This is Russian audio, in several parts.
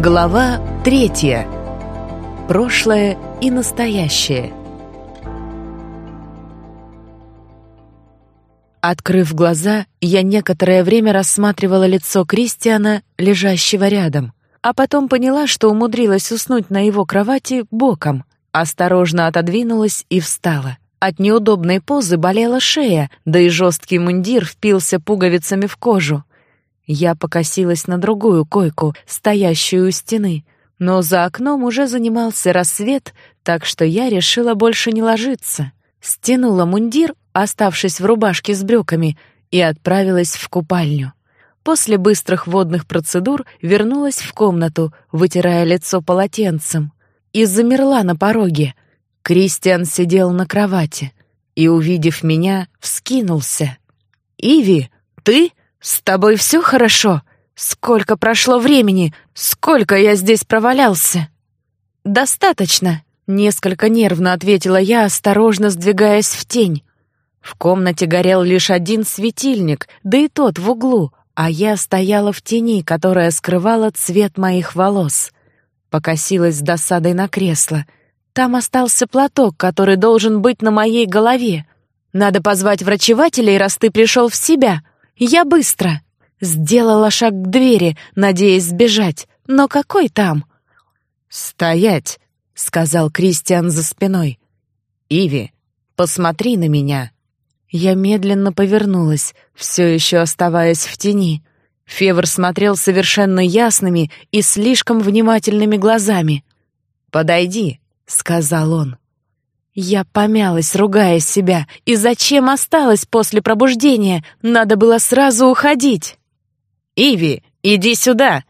Глава третья. Прошлое и настоящее. Открыв глаза, я некоторое время рассматривала лицо Кристиана, лежащего рядом, а потом поняла, что умудрилась уснуть на его кровати боком. Осторожно отодвинулась и встала. От неудобной позы болела шея, да и жесткий мундир впился пуговицами в кожу. Я покосилась на другую койку, стоящую у стены, но за окном уже занимался рассвет, так что я решила больше не ложиться. Стянула мундир, оставшись в рубашке с брюками, и отправилась в купальню. После быстрых водных процедур вернулась в комнату, вытирая лицо полотенцем, и замерла на пороге. Кристиан сидел на кровати и, увидев меня, вскинулся. «Иви, ты?» «С тобой все хорошо? Сколько прошло времени? Сколько я здесь провалялся?» «Достаточно», — несколько нервно ответила я, осторожно сдвигаясь в тень. В комнате горел лишь один светильник, да и тот в углу, а я стояла в тени, которая скрывала цвет моих волос. Покосилась с досадой на кресло. Там остался платок, который должен быть на моей голове. Надо позвать врачевателей, раз ты пришел в себя. Я быстро. Сделала шаг к двери, надеясь сбежать. Но какой там? «Стоять!» — сказал Кристиан за спиной. «Иви, посмотри на меня!» Я медленно повернулась, все еще оставаясь в тени. Февр смотрел совершенно ясными и слишком внимательными глазами. «Подойди», — сказал он. Я помялась, ругая себя. И зачем осталась после пробуждения? Надо было сразу уходить. «Иви, иди сюда!»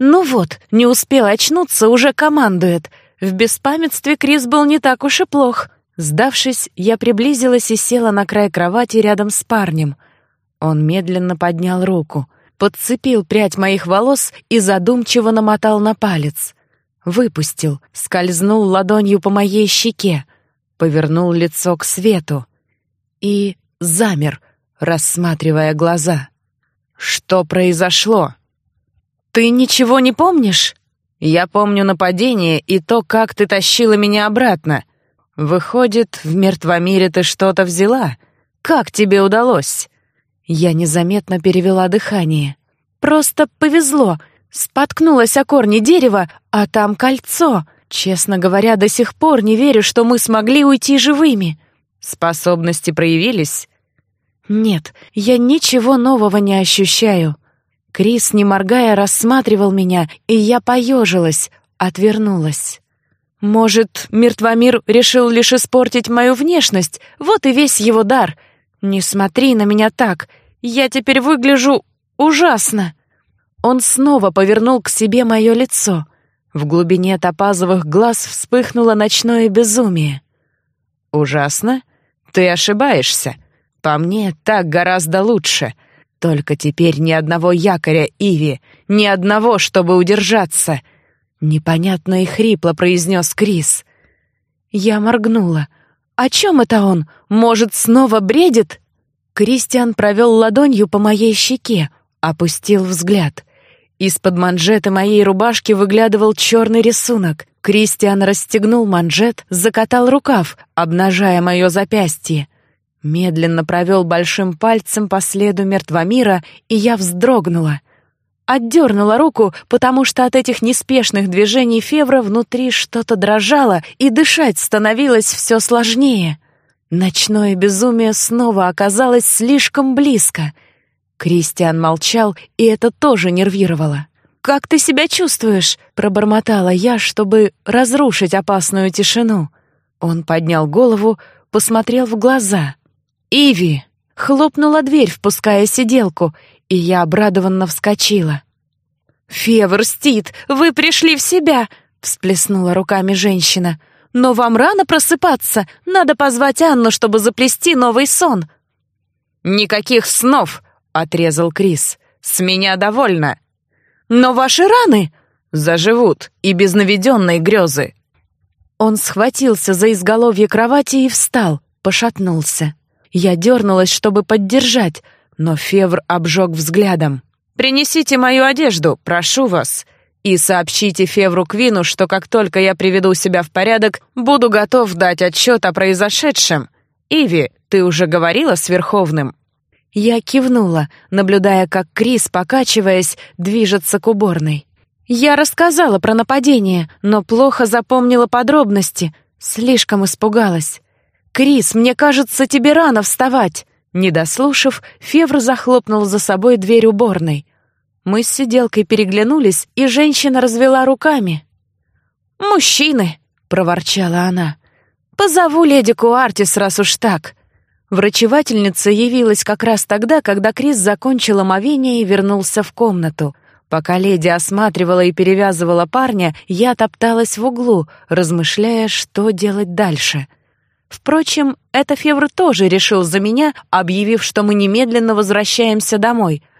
Ну вот, не успел очнуться, уже командует. В беспамятстве Крис был не так уж и плох. Сдавшись, я приблизилась и села на край кровати рядом с парнем. Он медленно поднял руку, подцепил прядь моих волос и задумчиво намотал на палец. Выпустил, скользнул ладонью по моей щеке повернул лицо к свету и замер, рассматривая глаза. «Что произошло?» «Ты ничего не помнишь?» «Я помню нападение и то, как ты тащила меня обратно. Выходит, в мертвомире ты что-то взяла. Как тебе удалось?» Я незаметно перевела дыхание. «Просто повезло. Споткнулась о корни дерева, а там кольцо. Честно говоря, до сих пор не верю, что мы смогли уйти живыми. Способности проявились? Нет, я ничего нового не ощущаю. Крис, не моргая, рассматривал меня, и я поежилась, отвернулась. Может, мертвомир решил лишь испортить мою внешность, вот и весь его дар. Не смотри на меня так, я теперь выгляжу ужасно. Он снова повернул к себе мое лицо — в глубине топазовых глаз вспыхнуло ночное безумие. «Ужасно? Ты ошибаешься. По мне, так гораздо лучше. Только теперь ни одного якоря, Иви, ни одного, чтобы удержаться!» Непонятно и хрипло произнес Крис. Я моргнула. «О чем это он? Может, снова бредит?» Кристиан провел ладонью по моей щеке, опустил взгляд — из-под манжеты моей рубашки выглядывал черный рисунок. Кристиан расстегнул манжет, закатал рукав, обнажая мое запястье. Медленно провел большим пальцем по следу мертвомира, и я вздрогнула. Отдернула руку, потому что от этих неспешных движений Февра внутри что-то дрожало, и дышать становилось все сложнее. Ночное безумие снова оказалось слишком близко — Кристиан молчал, и это тоже нервировало. «Как ты себя чувствуешь?» — пробормотала я, чтобы разрушить опасную тишину. Он поднял голову, посмотрел в глаза. «Иви!» — хлопнула дверь, впуская сиделку, и я обрадованно вскочила. «Февр, Стит, вы пришли в себя!» — всплеснула руками женщина. «Но вам рано просыпаться. Надо позвать Анну, чтобы заплести новый сон». «Никаких снов!» — отрезал Крис. «С меня довольно». «Но ваши раны...» «Заживут и без наведенной грезы». Он схватился за изголовье кровати и встал, пошатнулся. Я дернулась, чтобы поддержать, но Февр обжег взглядом. «Принесите мою одежду, прошу вас». И сообщите Февру Квину, что как только я приведу себя в порядок, буду готов дать отчет о произошедшем. Иви, ты уже говорила с Верховным?» Я кивнула, наблюдая, как Крис, покачиваясь, движется к уборной. Я рассказала про нападение, но плохо запомнила подробности, слишком испугалась. «Крис, мне кажется, тебе рано вставать!» Не дослушав, Февр захлопнул за собой дверь уборной. Мы с сиделкой переглянулись, и женщина развела руками. «Мужчины!» — проворчала она. «Позову леди Куартис, раз уж так». Врачевательница явилась как раз тогда, когда Крис закончил омовение и вернулся в комнату. Пока леди осматривала и перевязывала парня, я топталась в углу, размышляя, что делать дальше. Впрочем, это Февр тоже решил за меня, объявив, что мы немедленно возвращаемся домой —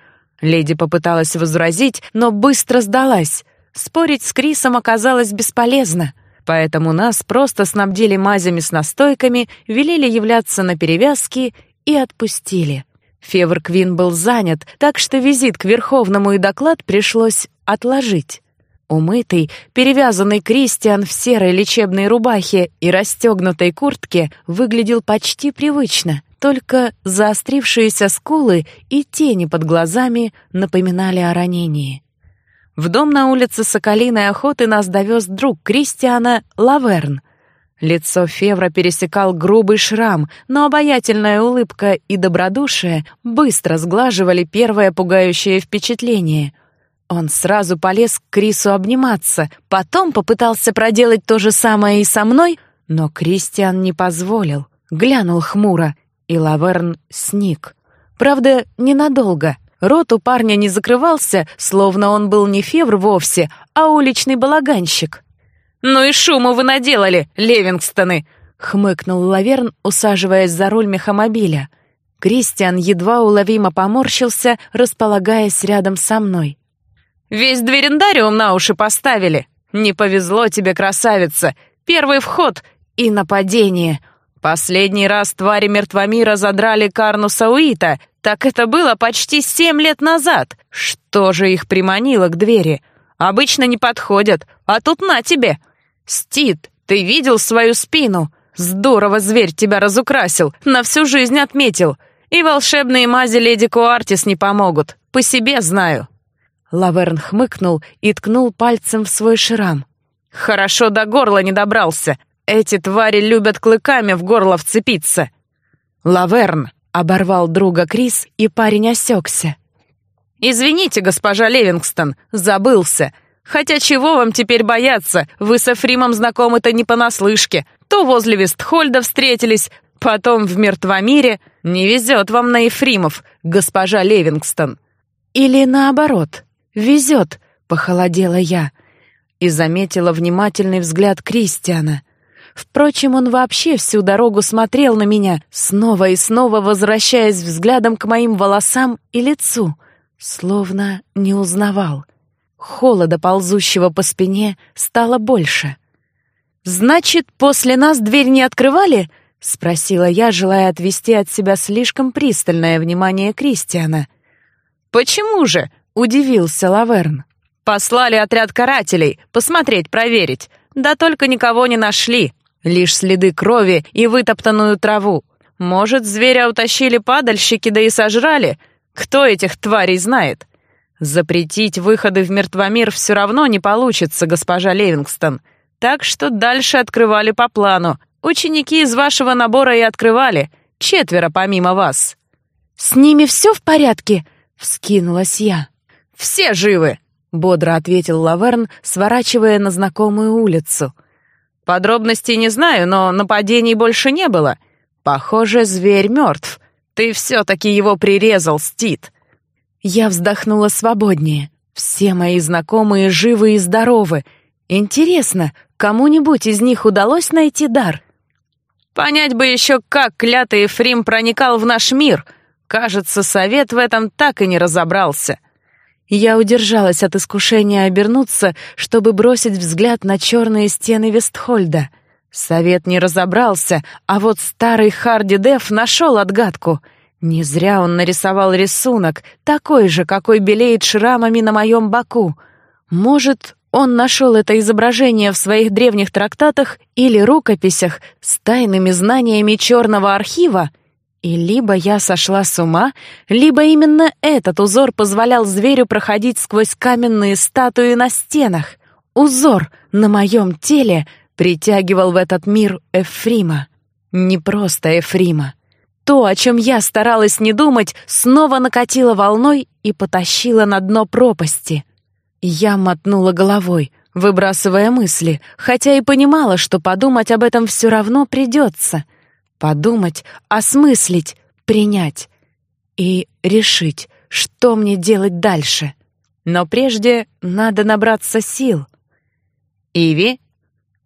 Леди попыталась возразить, но быстро сдалась. Спорить с Крисом оказалось бесполезно, поэтому нас просто снабдили мазями с настойками, велели являться на перевязки и отпустили. Февр Квин был занят, так что визит к Верховному и доклад пришлось отложить. Умытый, перевязанный Кристиан в серой лечебной рубахе и расстегнутой куртке выглядел почти привычно — только заострившиеся скулы и тени под глазами напоминали о ранении. В дом на улице Соколиной охоты нас довез друг Кристиана Лаверн. Лицо Февра пересекал грубый шрам, но обаятельная улыбка и добродушие быстро сглаживали первое пугающее впечатление. Он сразу полез к Крису обниматься, потом попытался проделать то же самое и со мной, но Кристиан не позволил. Глянул хмуро и Лаверн сник. Правда, ненадолго. Рот у парня не закрывался, словно он был не февр вовсе, а уличный балаганщик. «Ну и шуму вы наделали, Левингстоны!» — хмыкнул Лаверн, усаживаясь за руль мехомобиля. Кристиан едва уловимо поморщился, располагаясь рядом со мной. «Весь дверендариум на уши поставили. Не повезло тебе, красавица. Первый вход и нападение. Последний раз твари мертвомира задрали Карнуса Уита, так это было почти семь лет назад. Что же их приманило к двери? Обычно не подходят, а тут на тебе. Стит, ты видел свою спину? Здорово зверь тебя разукрасил, на всю жизнь отметил. И волшебные мази леди Куартис не помогут, по себе знаю». Лаверн хмыкнул и ткнул пальцем в свой шрам. «Хорошо до горла не добрался. Эти твари любят клыками в горло вцепиться. Лаверн оборвал друга Крис, и парень осекся. «Извините, госпожа Левингстон, забылся. Хотя чего вам теперь бояться? Вы с Эфримом знакомы-то не понаслышке. То возле Вестхольда встретились, потом в Мертвомире. Не везет вам на Ефримов, госпожа Левингстон». «Или наоборот, везет», — похолодела я и заметила внимательный взгляд Кристиана — Впрочем, он вообще всю дорогу смотрел на меня, снова и снова возвращаясь взглядом к моим волосам и лицу, словно не узнавал. Холода, ползущего по спине, стало больше. «Значит, после нас дверь не открывали?» — спросила я, желая отвести от себя слишком пристальное внимание Кристиана. «Почему же?» — удивился Лаверн. «Послали отряд карателей, посмотреть, проверить. Да только никого не нашли. Лишь следы крови и вытоптанную траву. Может, зверя утащили падальщики, да и сожрали? Кто этих тварей знает? Запретить выходы в мертвомир все равно не получится, госпожа Левингстон. Так что дальше открывали по плану. Ученики из вашего набора и открывали. Четверо помимо вас. «С ними все в порядке?» — вскинулась я. «Все живы!» — бодро ответил Лаверн, сворачивая на знакомую улицу. Подробностей не знаю, но нападений больше не было. Похоже, зверь мертв. Ты все-таки его прирезал, Стит. Я вздохнула свободнее. Все мои знакомые живы и здоровы. Интересно, кому-нибудь из них удалось найти дар? Понять бы еще, как клятый Ефрим проникал в наш мир. Кажется, совет в этом так и не разобрался. Я удержалась от искушения обернуться, чтобы бросить взгляд на черные стены Вестхольда. Совет не разобрался, а вот старый Харди Деф нашел отгадку. Не зря он нарисовал рисунок, такой же, какой белеет шрамами на моем боку. Может, он нашел это изображение в своих древних трактатах или рукописях с тайными знаниями черного архива, и либо я сошла с ума, либо именно этот узор позволял зверю проходить сквозь каменные статуи на стенах. Узор на моем теле притягивал в этот мир Эфрима. Не просто Эфрима. То, о чем я старалась не думать, снова накатило волной и потащило на дно пропасти. Я мотнула головой, выбрасывая мысли, хотя и понимала, что подумать об этом все равно придется. Подумать, осмыслить, принять и решить, что мне делать дальше. Но прежде надо набраться сил. «Иви?»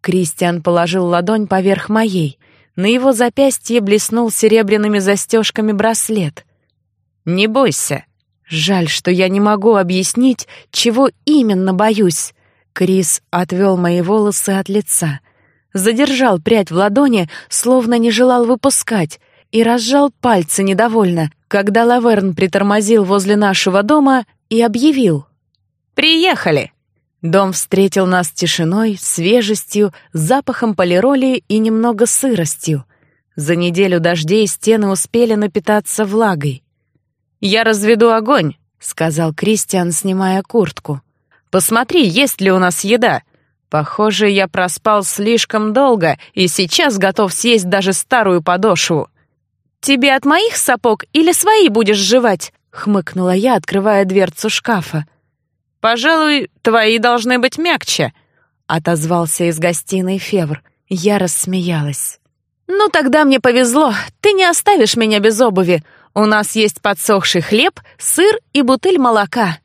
Кристиан положил ладонь поверх моей. На его запястье блеснул серебряными застежками браслет. «Не бойся, Жаль, что я не могу объяснить, чего именно боюсь. Крис отвел мои волосы от лица, задержал прядь в ладони, словно не желал выпускать, и разжал пальцы недовольно, когда Лаверн притормозил возле нашего дома и объявил. «Приехали!» Дом встретил нас тишиной, свежестью, запахом полироли и немного сыростью. За неделю дождей стены успели напитаться влагой. «Я разведу огонь», — сказал Кристиан, снимая куртку. «Посмотри, есть ли у нас еда. Похоже, я проспал слишком долго и сейчас готов съесть даже старую подошву». «Тебе от моих сапог или свои будешь жевать?» — хмыкнула я, открывая дверцу шкафа. «Пожалуй, твои должны быть мягче», — отозвался из гостиной Февр. Я рассмеялась. «Ну тогда мне повезло, ты не оставишь меня без обуви. У нас есть подсохший хлеб, сыр и бутыль молока».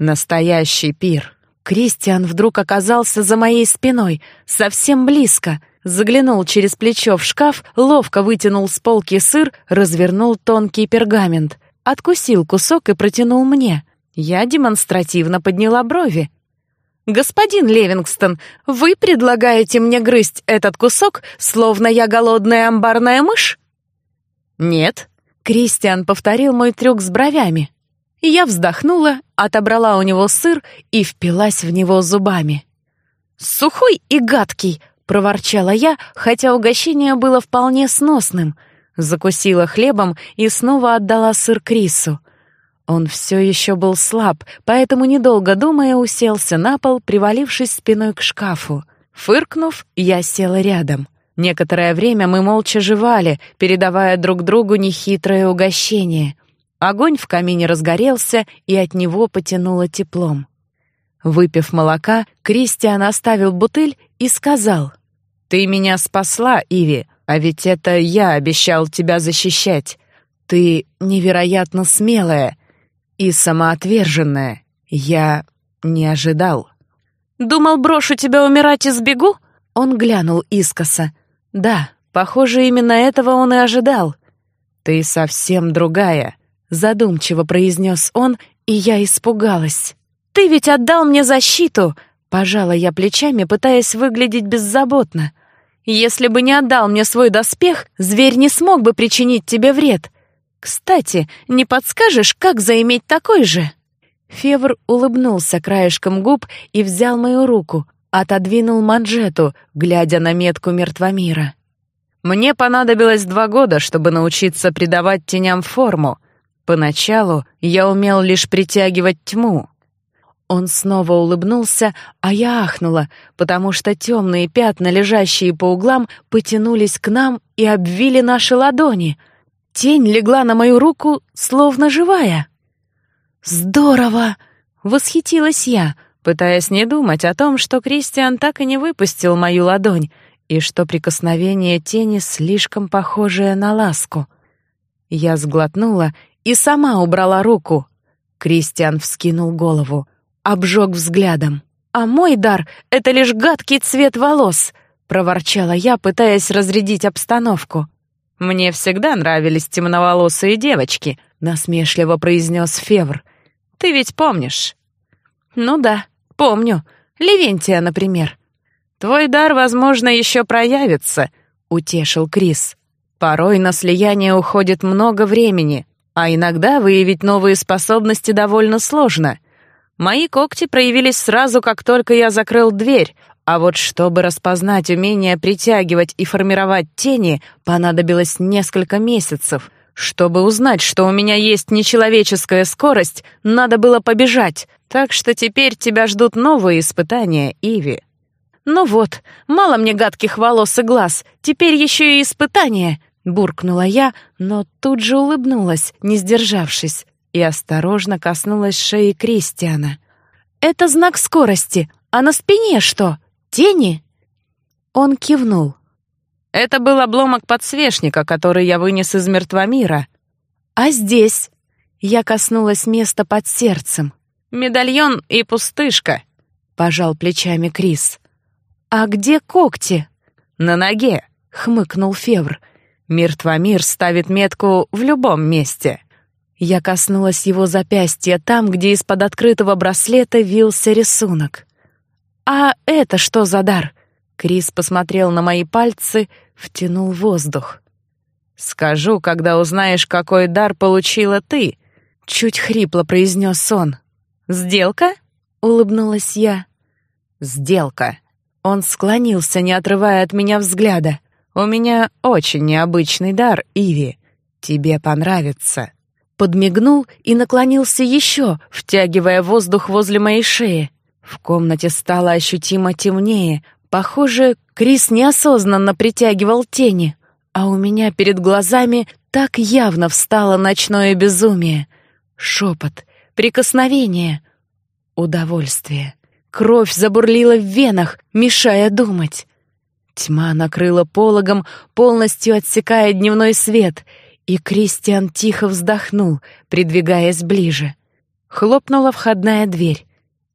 Настоящий пир. Кристиан вдруг оказался за моей спиной, совсем близко. Заглянул через плечо в шкаф, ловко вытянул с полки сыр, развернул тонкий пергамент. Откусил кусок и протянул мне. Я демонстративно подняла брови. «Господин Левингстон, вы предлагаете мне грызть этот кусок, словно я голодная амбарная мышь?» «Нет», Кристиан повторил мой трюк с бровями. Я вздохнула, отобрала у него сыр и впилась в него зубами. «Сухой и гадкий!» — проворчала я, хотя угощение было вполне сносным. Закусила хлебом и снова отдала сыр Крису. Он все еще был слаб, поэтому, недолго думая, уселся на пол, привалившись спиной к шкафу. Фыркнув, я села рядом — Некоторое время мы молча жевали, передавая друг другу нехитрое угощение. Огонь в камине разгорелся, и от него потянуло теплом. Выпив молока, Кристиан оставил бутыль и сказал, «Ты меня спасла, Иви, а ведь это я обещал тебя защищать. Ты невероятно смелая и самоотверженная. Я не ожидал». «Думал, брошу тебя умирать и сбегу?» Он глянул искоса. Да, похоже, именно этого он и ожидал. «Ты совсем другая», — задумчиво произнес он, и я испугалась. «Ты ведь отдал мне защиту!» — пожала я плечами, пытаясь выглядеть беззаботно. «Если бы не отдал мне свой доспех, зверь не смог бы причинить тебе вред. Кстати, не подскажешь, как заиметь такой же?» Февр улыбнулся краешком губ и взял мою руку, Отодвинул манжету, глядя на метку мертвомира. Мне понадобилось два года, чтобы научиться придавать теням форму. Поначалу я умел лишь притягивать тьму. Он снова улыбнулся, а я ахнула, потому что темные пятна, лежащие по углам, потянулись к нам и обвили наши ладони. Тень легла на мою руку, словно живая. «Здорово!» — восхитилась я — пытаясь не думать о том, что Кристиан так и не выпустил мою ладонь, и что прикосновение тени слишком похожее на ласку. Я сглотнула и сама убрала руку. Кристиан вскинул голову, обжег взглядом. «А мой дар — это лишь гадкий цвет волос», — проворчала я, пытаясь разрядить обстановку. «Мне всегда нравились темноволосые девочки», — насмешливо произнес Февр. «Ты ведь помнишь?» «Ну да, помню. Левентия, например». «Твой дар, возможно, еще проявится», — утешил Крис. «Порой на слияние уходит много времени, а иногда выявить новые способности довольно сложно. Мои когти проявились сразу, как только я закрыл дверь, а вот чтобы распознать умение притягивать и формировать тени, понадобилось несколько месяцев. Чтобы узнать, что у меня есть нечеловеческая скорость, надо было побежать, так что теперь тебя ждут новые испытания, Иви. «Ну вот, мало мне гадких волос и глаз, теперь еще и испытания!» Буркнула я, но тут же улыбнулась, не сдержавшись, и осторожно коснулась шеи Кристиана. «Это знак скорости, а на спине что? Тени?» Он кивнул. «Это был обломок подсвечника, который я вынес из мертвомира». «А здесь?» Я коснулась места под сердцем. «Медальон и пустышка», — пожал плечами Крис. «А где когти?» «На ноге», — хмыкнул Февр. «Мертвомир ставит метку в любом месте». Я коснулась его запястья там, где из-под открытого браслета вился рисунок. «А это что за дар?» Крис посмотрел на мои пальцы, втянул воздух. «Скажу, когда узнаешь, какой дар получила ты», — чуть хрипло произнес он. «Сделка?» — улыбнулась я. «Сделка», он склонился, не отрывая от меня взгляда. «У меня очень необычный дар, Иви. Тебе понравится». Подмигнул и наклонился еще, втягивая воздух возле моей шеи. В комнате стало ощутимо темнее. Похоже, Крис неосознанно притягивал тени. А у меня перед глазами так явно встало ночное безумие. Шепот, прикосновение, удовольствие. Кровь забурлила в венах, мешая думать. Тьма накрыла пологом, полностью отсекая дневной свет, и Кристиан тихо вздохнул, придвигаясь ближе. Хлопнула входная дверь,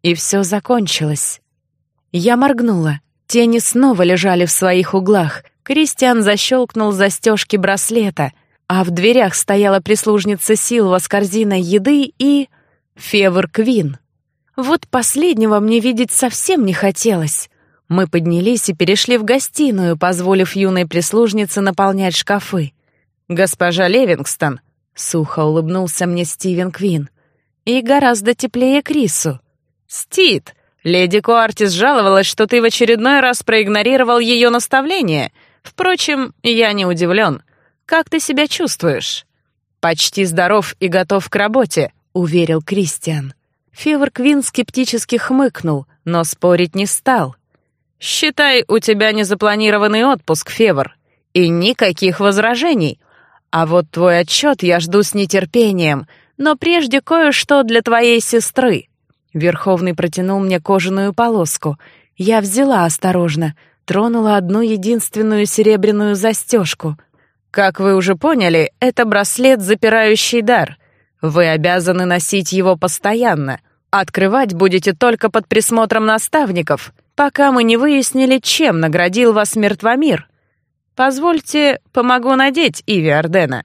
и все закончилось. Я моргнула. Тени снова лежали в своих углах. Кристиан защелкнул застежки браслета, а в дверях стояла прислужница Силва с корзиной еды и... Февр Квин — вот последнего мне видеть совсем не хотелось. Мы поднялись и перешли в гостиную, позволив юной прислужнице наполнять шкафы. «Госпожа Левингстон», — сухо улыбнулся мне Стивен Квин, и гораздо теплее Крису. «Стит, леди Куартис жаловалась, что ты в очередной раз проигнорировал ее наставление. Впрочем, я не удивлен. Как ты себя чувствуешь?» «Почти здоров и готов к работе», — уверил Кристиан. Февр Квин скептически хмыкнул, но спорить не стал. «Считай, у тебя незапланированный отпуск, Февр, и никаких возражений. А вот твой отчет я жду с нетерпением, но прежде кое-что для твоей сестры». Верховный протянул мне кожаную полоску. Я взяла осторожно, тронула одну единственную серебряную застежку. «Как вы уже поняли, это браслет, запирающий дар. Вы обязаны носить его постоянно. Открывать будете только под присмотром наставников, пока мы не выяснили, чем наградил вас мертвомир. Позвольте, помогу надеть Иви Ардена».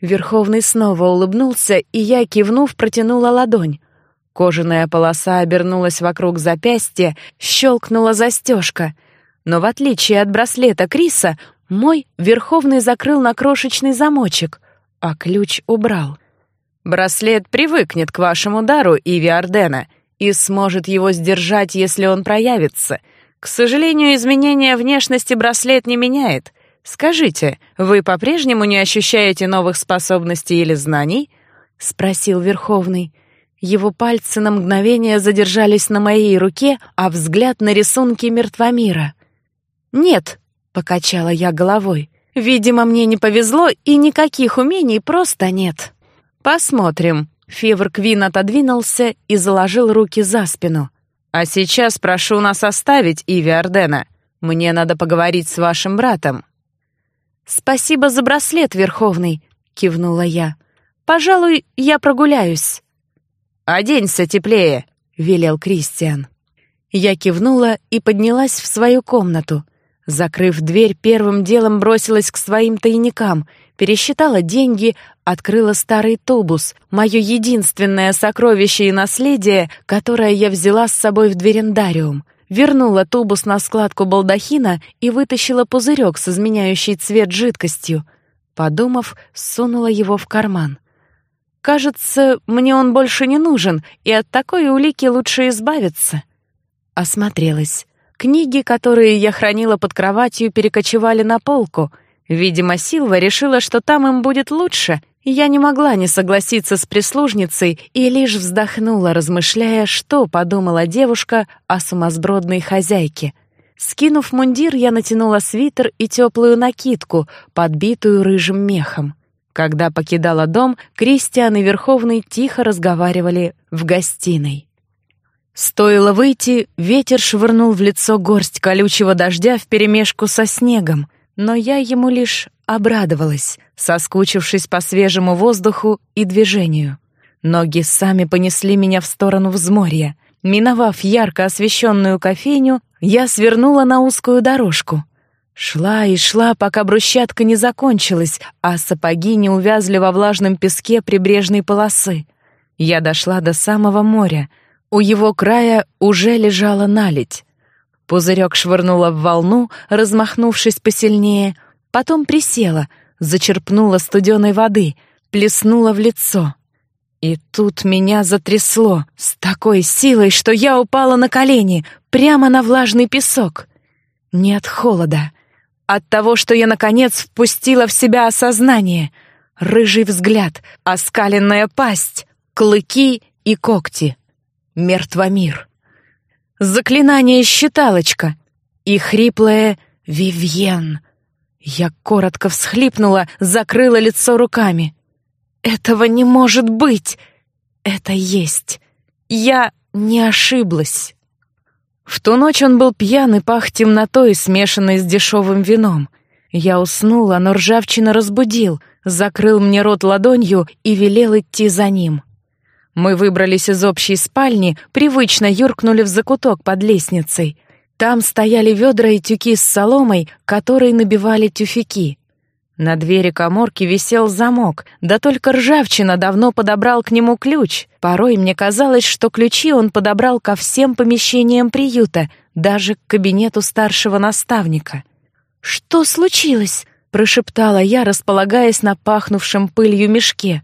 Верховный снова улыбнулся, и я, кивнув, протянула ладонь. Кожаная полоса обернулась вокруг запястья, щелкнула застежка. Но в отличие от браслета Криса, мой Верховный закрыл на крошечный замочек, а ключ убрал. Браслет привыкнет к вашему дару, Иви Ардена, и сможет его сдержать, если он проявится. К сожалению, изменение внешности браслет не меняет. Скажите, вы по-прежнему не ощущаете новых способностей или знаний? спросил Верховный. Его пальцы на мгновение задержались на моей руке, а взгляд на рисунки мертвомира. «Нет», — покачала я головой, — «видимо, мне не повезло, и никаких умений просто нет». «Посмотрим». Февр Квин отодвинулся и заложил руки за спину. «А сейчас прошу нас оставить, Иви Ардена. Мне надо поговорить с вашим братом». «Спасибо за браслет, Верховный», — кивнула я. «Пожалуй, я прогуляюсь». «Оденься теплее», — велел Кристиан. Я кивнула и поднялась в свою комнату. Закрыв дверь, первым делом бросилась к своим тайникам — пересчитала деньги, открыла старый тубус, мое единственное сокровище и наследие, которое я взяла с собой в дверендариум. Вернула тубус на складку балдахина и вытащила пузырек с изменяющей цвет жидкостью. Подумав, сунула его в карман. Кажется, мне он больше не нужен, и от такой улики лучше избавиться. Осмотрелась. Книги, которые я хранила под кроватью, перекочевали на полку. Видимо, Силва решила, что там им будет лучше. Я не могла не согласиться с прислужницей и лишь вздохнула, размышляя, что подумала девушка о сумасбродной хозяйке. Скинув мундир, я натянула свитер и теплую накидку, подбитую рыжим мехом. Когда покидала дом, Кристиан и Верховный тихо разговаривали в гостиной. Стоило выйти, ветер швырнул в лицо горсть колючего дождя вперемешку со снегом, но я ему лишь обрадовалась, соскучившись по свежему воздуху и движению. Ноги сами понесли меня в сторону взморья. Миновав ярко освещенную кофейню, я свернула на узкую дорожку. Шла и шла, пока брусчатка не закончилась, а сапоги не увязли во влажном песке прибрежной полосы. Я дошла до самого моря — у его края уже лежала наледь. Пузырек швырнула в волну, размахнувшись посильнее, потом присела, зачерпнула студеной воды, плеснула в лицо. И тут меня затрясло с такой силой, что я упала на колени, прямо на влажный песок. Не от холода, от того, что я, наконец, впустила в себя осознание. Рыжий взгляд, оскаленная пасть, клыки и когти мертвомир. Заклинание-считалочка и хриплое «Вивьен». Я коротко всхлипнула, закрыла лицо руками. «Этого не может быть! Это есть! Я не ошиблась!» В ту ночь он был пьян и пах темнотой, смешанной с дешевым вином. Я уснула, но ржавчина разбудил, закрыл мне рот ладонью и велел идти за ним. Мы выбрались из общей спальни, привычно юркнули в закуток под лестницей. Там стояли ведра и тюки с соломой, которые набивали тюфяки. На двери каморки висел замок, да только ржавчина давно подобрал к нему ключ. Порой мне казалось, что ключи он подобрал ко всем помещениям приюта, даже к кабинету старшего наставника. «Что случилось?» — прошептала я, располагаясь на пахнувшем пылью мешке.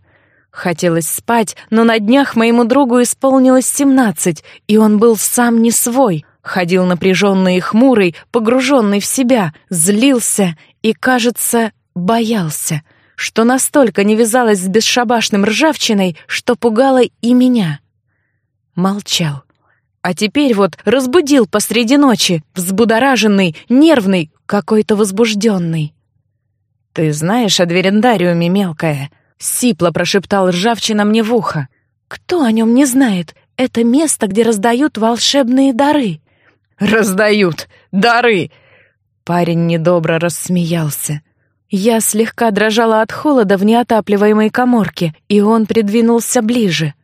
Хотелось спать, но на днях моему другу исполнилось семнадцать, и он был сам не свой. Ходил напряженный и хмурый, погруженный в себя, злился и, кажется, боялся, что настолько не вязалось с бесшабашным ржавчиной, что пугало и меня. Молчал. А теперь вот разбудил посреди ночи, взбудораженный, нервный, какой-то возбужденный. «Ты знаешь о дверендариуме, мелкая?» Сипло прошептал ржавчина мне в ухо. «Кто о нем не знает? Это место, где раздают волшебные дары». «Раздают! Дары!» Парень недобро рассмеялся. Я слегка дрожала от холода в неотапливаемой коморке, и он придвинулся ближе.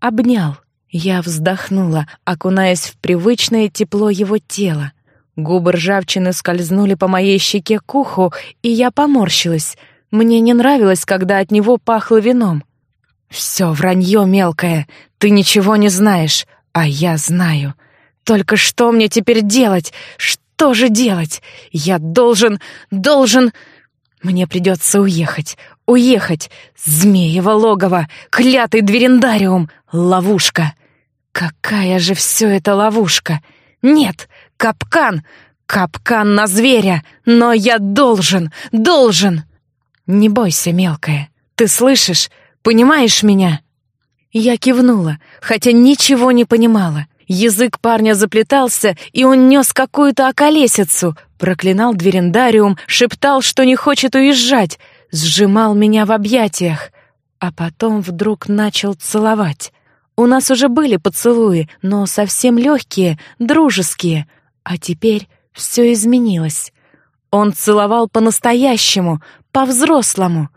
Обнял. Я вздохнула, окунаясь в привычное тепло его тела. Губы ржавчины скользнули по моей щеке к уху, и я поморщилась — мне не нравилось, когда от него пахло вином. «Все вранье мелкое, ты ничего не знаешь, а я знаю. Только что мне теперь делать? Что же делать? Я должен, должен... Мне придется уехать, уехать. Змеево логово, клятый дверендариум, ловушка. Какая же все это ловушка? Нет, капкан, капкан на зверя, но я должен, должен. «Не бойся, мелкая. Ты слышишь? Понимаешь меня?» Я кивнула, хотя ничего не понимала. Язык парня заплетался, и он нес какую-то околесицу, проклинал дверендариум, шептал, что не хочет уезжать, сжимал меня в объятиях, а потом вдруг начал целовать. У нас уже были поцелуи, но совсем легкие, дружеские, а теперь все изменилось. Он целовал по-настоящему, по-взрослому.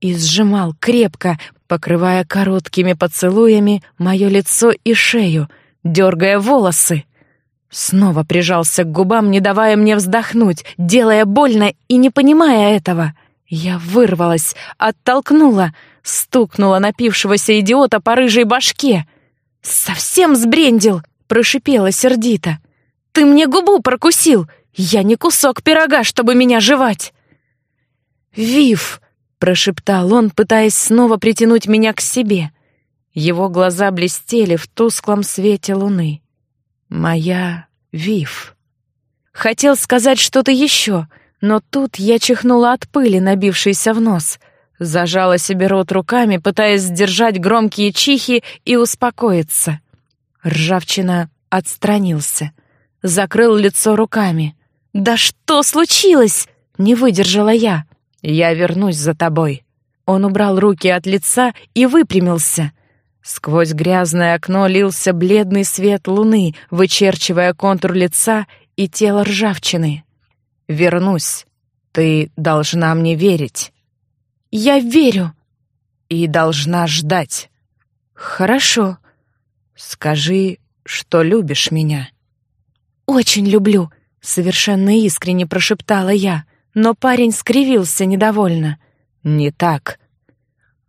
И сжимал крепко, покрывая короткими поцелуями мое лицо и шею, дергая волосы. Снова прижался к губам, не давая мне вздохнуть, делая больно и не понимая этого. Я вырвалась, оттолкнула, стукнула напившегося идиота по рыжей башке. «Совсем сбрендил!» — прошипела сердито. «Ты мне губу прокусил! Я не кусок пирога, чтобы меня жевать!» «Вив!» прошептал он, пытаясь снова притянуть меня к себе. Его глаза блестели в тусклом свете луны. Моя Вив. Хотел сказать что-то еще, но тут я чихнула от пыли, набившейся в нос. Зажала себе рот руками, пытаясь сдержать громкие чихи и успокоиться. Ржавчина отстранился. Закрыл лицо руками. «Да что случилось?» — не выдержала я. «Я вернусь за тобой». Он убрал руки от лица и выпрямился. Сквозь грязное окно лился бледный свет луны, вычерчивая контур лица и тело ржавчины. «Вернусь. Ты должна мне верить». «Я верю». «И должна ждать». «Хорошо. Скажи, что любишь меня». «Очень люблю», — совершенно искренне прошептала я, но парень скривился недовольно. «Не так.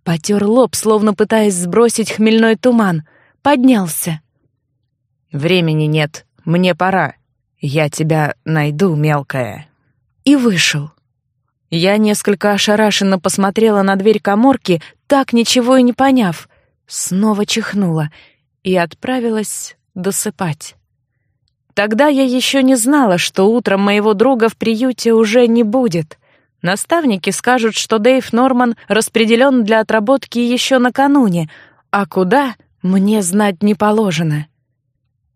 Потер лоб, словно пытаясь сбросить хмельной туман. Поднялся. «Времени нет. Мне пора. Я тебя найду, мелкая». И вышел. Я несколько ошарашенно посмотрела на дверь каморки, так ничего и не поняв. Снова чихнула и отправилась досыпать. Тогда я еще не знала, что утром моего друга в приюте уже не будет. Наставники скажут, что Дэйв Норман распределен для отработки еще накануне, а куда — мне знать не положено.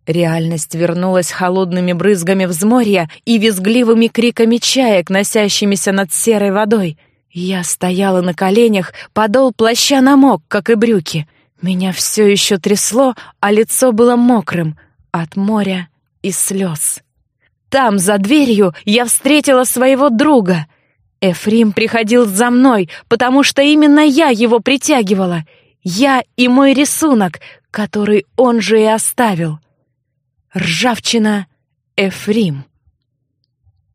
Реальность вернулась холодными брызгами взморья и визгливыми криками чаек, носящимися над серой водой. Я стояла на коленях, подол плаща намок, как и брюки. Меня все еще трясло, а лицо было мокрым от моря и слез. Там, за дверью, я встретила своего друга — Эфрим приходил за мной, потому что именно я его притягивала. Я и мой рисунок, который он же и оставил. Ржавчина Эфрим.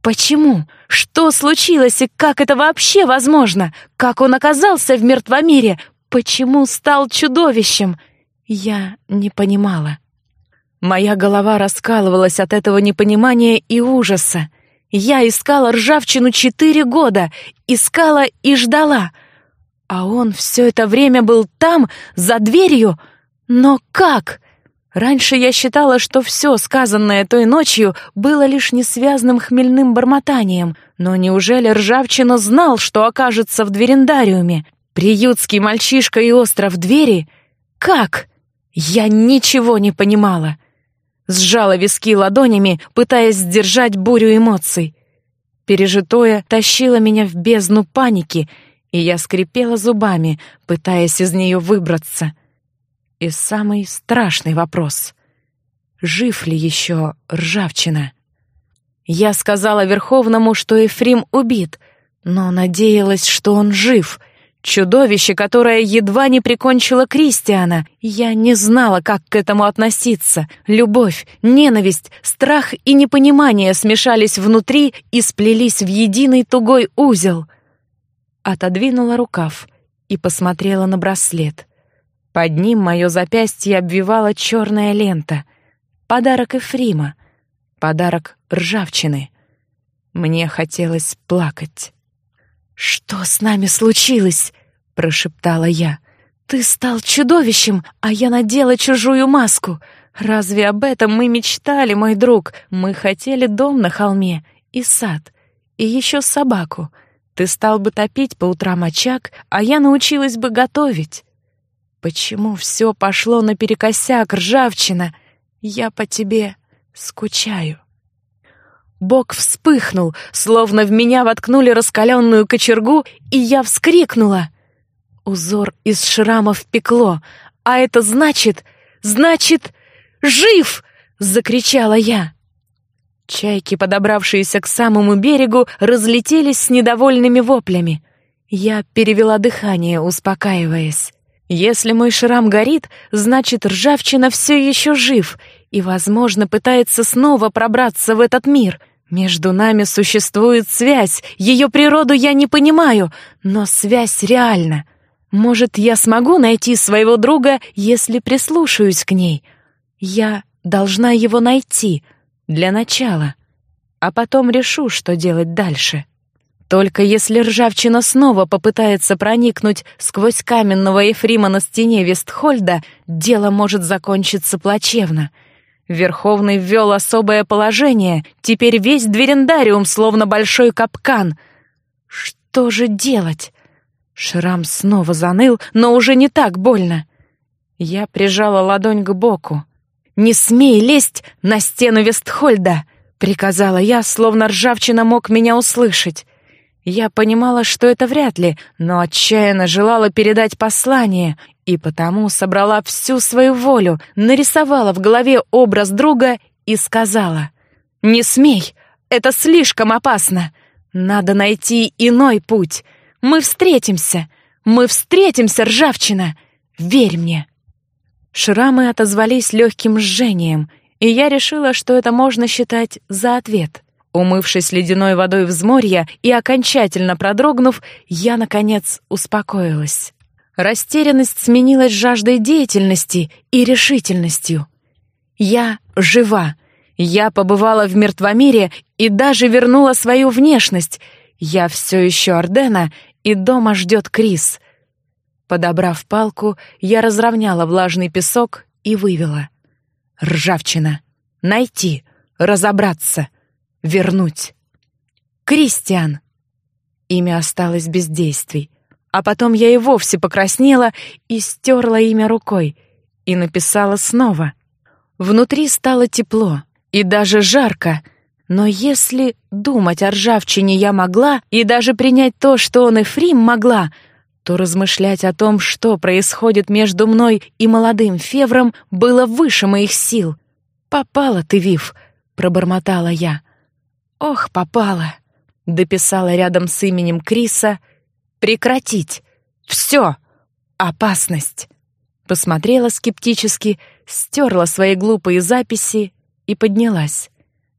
Почему? Что случилось и как это вообще возможно? Как он оказался в мертвомире? Почему стал чудовищем? Я не понимала. Моя голова раскалывалась от этого непонимания и ужаса. Я искала ржавчину четыре года, искала и ждала. А он все это время был там, за дверью. Но как? Раньше я считала, что все сказанное той ночью было лишь несвязным хмельным бормотанием. Но неужели Ржавчина знал, что окажется в дверендариуме? Приютский мальчишка и остров двери? Как? Я ничего не понимала сжала виски ладонями, пытаясь сдержать бурю эмоций. Пережитое тащило меня в бездну паники, и я скрипела зубами, пытаясь из нее выбраться. И самый страшный вопрос — жив ли еще ржавчина? Я сказала Верховному, что Ефрим убит, но надеялась, что он жив — Чудовище, которое едва не прикончило Кристиана. Я не знала, как к этому относиться. Любовь, ненависть, страх и непонимание смешались внутри и сплелись в единый тугой узел. Отодвинула рукав и посмотрела на браслет. Под ним мое запястье обвивала черная лента. Подарок Эфрима. Подарок ржавчины. Мне хотелось плакать. «Что с нами случилось?» — прошептала я. «Ты стал чудовищем, а я надела чужую маску. Разве об этом мы мечтали, мой друг? Мы хотели дом на холме и сад, и еще собаку. Ты стал бы топить по утрам очаг, а я научилась бы готовить. Почему все пошло наперекосяк, ржавчина? Я по тебе скучаю». Бок вспыхнул, словно в меня воткнули раскаленную кочергу, и я вскрикнула. Узор из шрамов пекло, а это значит... значит... жив! Закричала я. Чайки, подобравшиеся к самому берегу, разлетелись с недовольными воплями. Я перевела дыхание, успокаиваясь. Если мой шрам горит, значит, ржавчина все еще жив и, возможно, пытается снова пробраться в этот мир — между нами существует связь, ее природу я не понимаю, но связь реальна. Может, я смогу найти своего друга, если прислушаюсь к ней. Я должна его найти для начала, а потом решу, что делать дальше. Только если ржавчина снова попытается проникнуть сквозь каменного Ефрима на стене Вестхольда, дело может закончиться плачевно. Верховный ввел особое положение, теперь весь дверендариум словно большой капкан. Что же делать? Шрам снова заныл, но уже не так больно. Я прижала ладонь к боку. «Не смей лезть на стену Вестхольда!» — приказала я, словно ржавчина мог меня услышать. Я понимала, что это вряд ли, но отчаянно желала передать послание, и потому собрала всю свою волю, нарисовала в голове образ друга и сказала: "Не смей, это слишком опасно. Надо найти иной путь. Мы встретимся. Мы встретимся, ржавчина. Верь мне". Шрамы отозвались легким жжением, и я решила, что это можно считать за ответ. Умывшись ледяной водой взморья и окончательно продрогнув, я, наконец, успокоилась. Растерянность сменилась жаждой деятельности и решительностью. Я жива. Я побывала в мертвомире и даже вернула свою внешность. Я все еще Ордена, и дома ждет Крис. Подобрав палку, я разровняла влажный песок и вывела. Ржавчина. Найти. Разобраться вернуть. Кристиан. Имя осталось без действий. А потом я и вовсе покраснела и стерла имя рукой и написала снова. Внутри стало тепло и даже жарко, но если думать о ржавчине я могла и даже принять то, что он и Фрим могла, то размышлять о том, что происходит между мной и молодым Февром, было выше моих сил. «Попала ты, Вив», — пробормотала я. «Ох, попала!» — дописала рядом с именем Криса. «Прекратить! Все! Опасность!» Посмотрела скептически, стерла свои глупые записи и поднялась.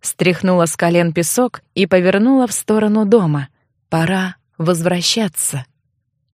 Стряхнула с колен песок и повернула в сторону дома. Пора возвращаться.